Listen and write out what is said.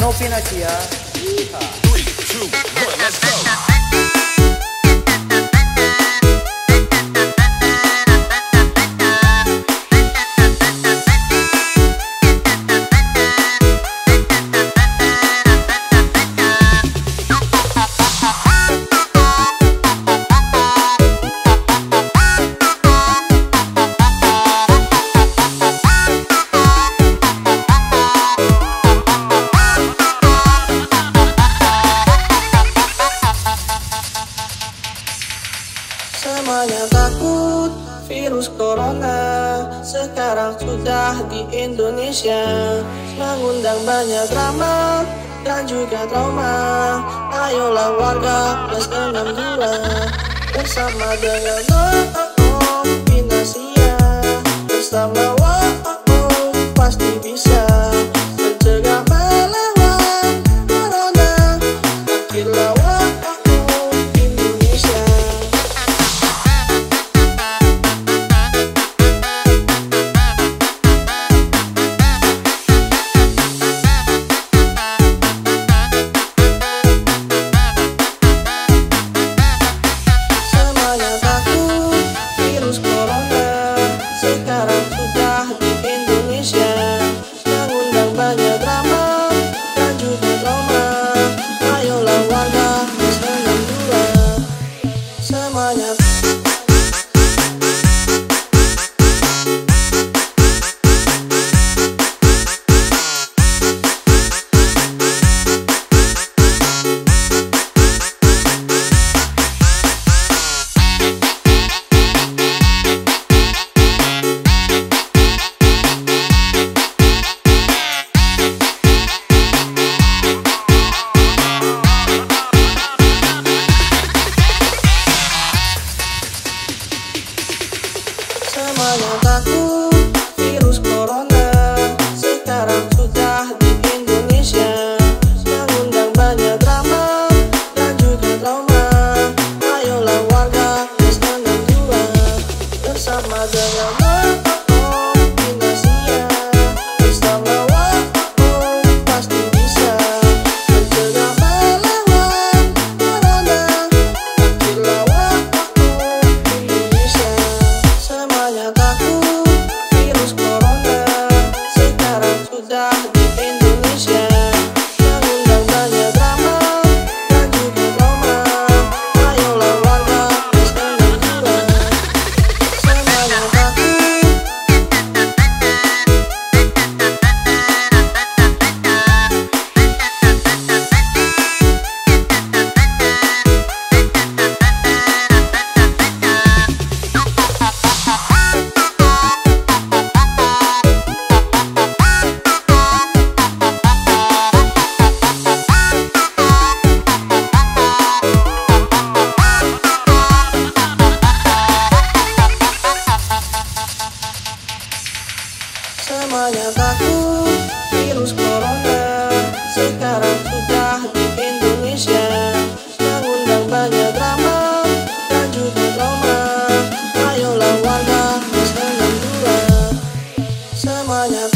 No penalty, yeah? Yeehaw. Three, two, one, let's go. virus corona sekarang sudah di Indonesia. Mengundang banyak drama dan juga trauma. Ayolah warga plus 62 bersama dengan oh, om bersama Mas é meu amor all of